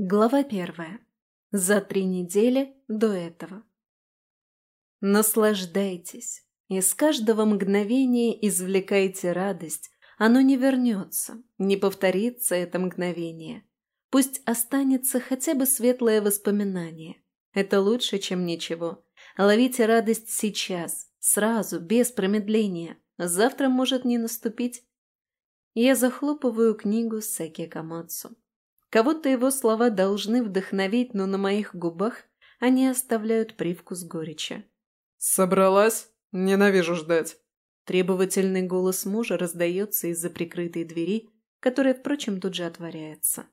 Глава первая. За три недели до этого. Наслаждайтесь. Из каждого мгновения извлекайте радость. Оно не вернется, не повторится это мгновение. Пусть останется хотя бы светлое воспоминание. Это лучше, чем ничего. Ловите радость сейчас, сразу, без промедления. Завтра может не наступить. Я захлопываю книгу Секи Камацу. Кого-то его слова должны вдохновить, но на моих губах они оставляют привкус горечи. «Собралась? Ненавижу ждать!» Требовательный голос мужа раздается из-за прикрытой двери, которая, впрочем, тут же отворяется.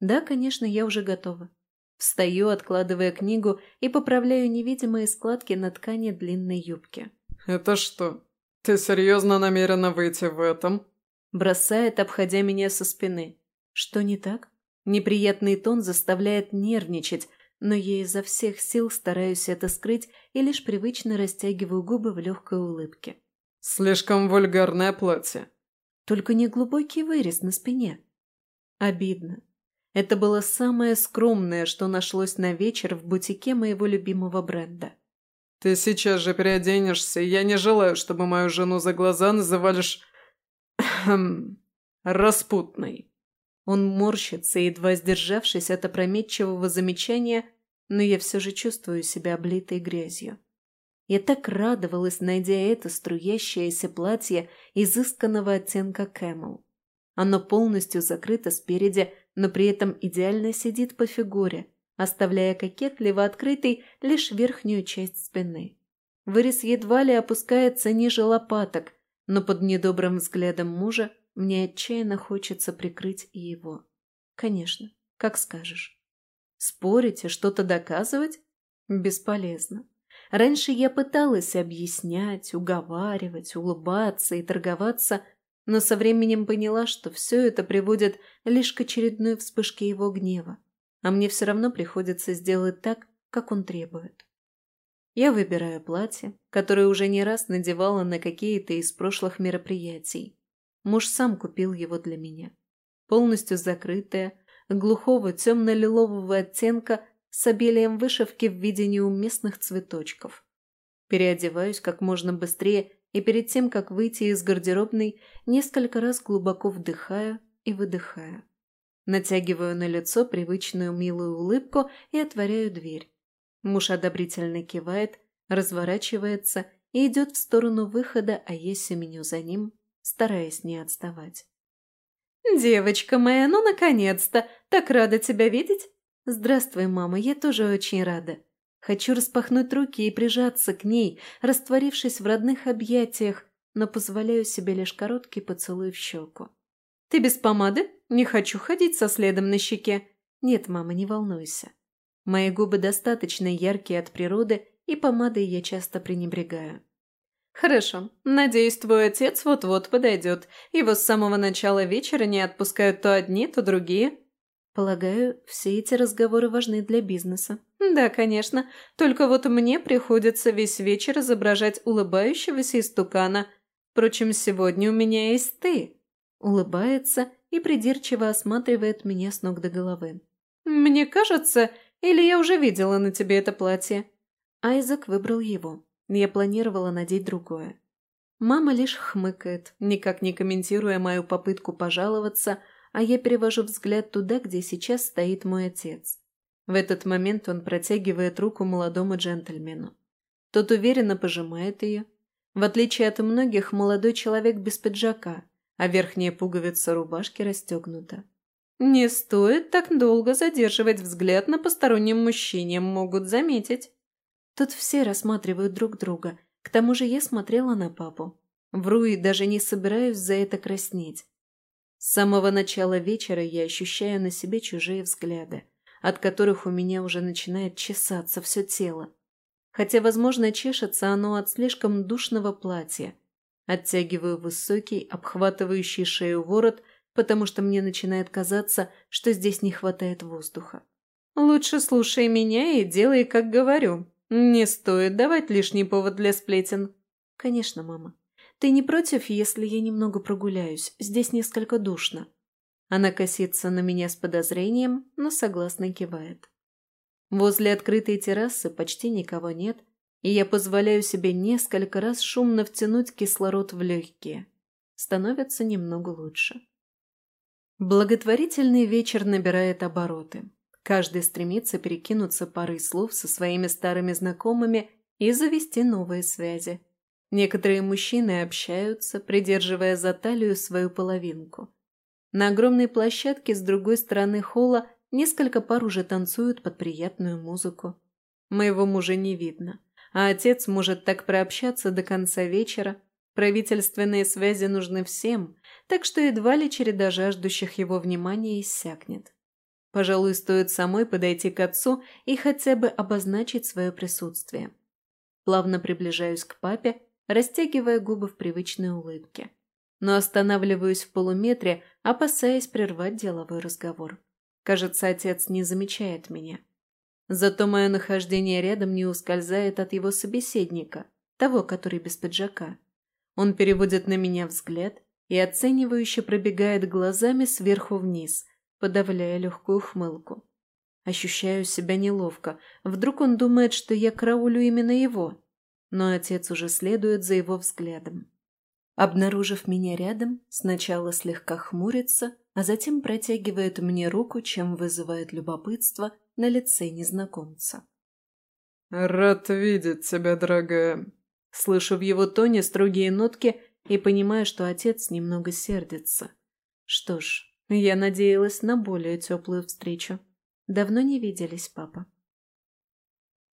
Да, конечно, я уже готова. Встаю, откладывая книгу и поправляю невидимые складки на ткани длинной юбки. «Это что, ты серьезно намерена выйти в этом?» Бросает, обходя меня со спины. «Что не так?» Неприятный тон заставляет нервничать, но я изо всех сил стараюсь это скрыть и лишь привычно растягиваю губы в легкой улыбке. «Слишком вульгарное платье». Только не глубокий вырез на спине. Обидно. Это было самое скромное, что нашлось на вечер в бутике моего любимого бренда. «Ты сейчас же переоденешься, я не желаю, чтобы мою жену за глаза называли ш... распутной». Он морщится, едва сдержавшись от опрометчивого замечания, но я все же чувствую себя облитой грязью. Я так радовалась, найдя это струящееся платье изысканного оттенка кэмел. Оно полностью закрыто спереди, но при этом идеально сидит по фигуре, оставляя кокетливо открытой лишь верхнюю часть спины. Вырез едва ли опускается ниже лопаток, но под недобрым взглядом мужа мне отчаянно хочется прикрыть и его. Конечно, как скажешь. Спорить и что-то доказывать? Бесполезно. Раньше я пыталась объяснять, уговаривать, улыбаться и торговаться, но со временем поняла, что все это приводит лишь к очередной вспышке его гнева, а мне все равно приходится сделать так, как он требует. Я выбираю платье, которое уже не раз надевала на какие-то из прошлых мероприятий. Муж сам купил его для меня. Полностью закрытое, глухого темно-лилового оттенка с обилием вышивки в виде неуместных цветочков. Переодеваюсь как можно быстрее и перед тем, как выйти из гардеробной, несколько раз глубоко вдыхаю и выдыхаю. Натягиваю на лицо привычную милую улыбку и отворяю дверь. Муж одобрительно кивает, разворачивается и идет в сторону выхода, а я семеню за ним, стараясь не отставать. «Девочка моя, ну наконец-то! Так рада тебя видеть!» «Здравствуй, мама, я тоже очень рада. Хочу распахнуть руки и прижаться к ней, растворившись в родных объятиях, но позволяю себе лишь короткий поцелуй в щеку. «Ты без помады? Не хочу ходить со следом на щеке». «Нет, мама, не волнуйся. Мои губы достаточно яркие от природы, и помадой я часто пренебрегаю». «Хорошо. Надеюсь, твой отец вот-вот подойдет. Его с самого начала вечера не отпускают то одни, то другие». «Полагаю, все эти разговоры важны для бизнеса». «Да, конечно. Только вот мне приходится весь вечер изображать улыбающегося истукана. Впрочем, сегодня у меня есть ты». Улыбается и придирчиво осматривает меня с ног до головы. «Мне кажется, или я уже видела на тебе это платье?» Айзек выбрал его. Я планировала надеть другое. Мама лишь хмыкает, никак не комментируя мою попытку пожаловаться, а я перевожу взгляд туда, где сейчас стоит мой отец. В этот момент он протягивает руку молодому джентльмену. Тот уверенно пожимает ее. В отличие от многих, молодой человек без пиджака, а верхняя пуговица рубашки расстегнута. «Не стоит так долго задерживать взгляд на постороннем мужчине, могут заметить». Тут все рассматривают друг друга. К тому же я смотрела на папу. Вру и даже не собираюсь за это краснеть. С самого начала вечера я ощущаю на себе чужие взгляды, от которых у меня уже начинает чесаться все тело. Хотя, возможно, чешется оно от слишком душного платья. Оттягиваю высокий, обхватывающий шею ворот, потому что мне начинает казаться, что здесь не хватает воздуха. «Лучше слушай меня и делай, как говорю», «Не стоит давать лишний повод для сплетен». «Конечно, мама. Ты не против, если я немного прогуляюсь? Здесь несколько душно». Она косится на меня с подозрением, но согласно кивает. Возле открытой террасы почти никого нет, и я позволяю себе несколько раз шумно втянуть кислород в легкие. Становится немного лучше. Благотворительный вечер набирает обороты. Каждый стремится перекинуться парой слов со своими старыми знакомыми и завести новые связи. Некоторые мужчины общаются, придерживая за талию свою половинку. На огромной площадке с другой стороны холла несколько пар уже танцуют под приятную музыку. Моего мужа не видно, а отец может так прообщаться до конца вечера. Правительственные связи нужны всем, так что едва ли череда жаждущих его внимания иссякнет. Пожалуй, стоит самой подойти к отцу и хотя бы обозначить свое присутствие. Плавно приближаюсь к папе, растягивая губы в привычной улыбке. Но останавливаюсь в полуметре, опасаясь прервать деловой разговор. Кажется, отец не замечает меня. Зато мое нахождение рядом не ускользает от его собеседника, того, который без пиджака. Он переводит на меня взгляд и оценивающе пробегает глазами сверху вниз – подавляя легкую хмылку. Ощущаю себя неловко. Вдруг он думает, что я караулю именно его. Но отец уже следует за его взглядом. Обнаружив меня рядом, сначала слегка хмурится, а затем протягивает мне руку, чем вызывает любопытство на лице незнакомца. «Рад видеть тебя, дорогая». Слышу в его тоне строгие нотки и понимаю, что отец немного сердится. Что ж, я надеялась на более теплую встречу. Давно не виделись, папа.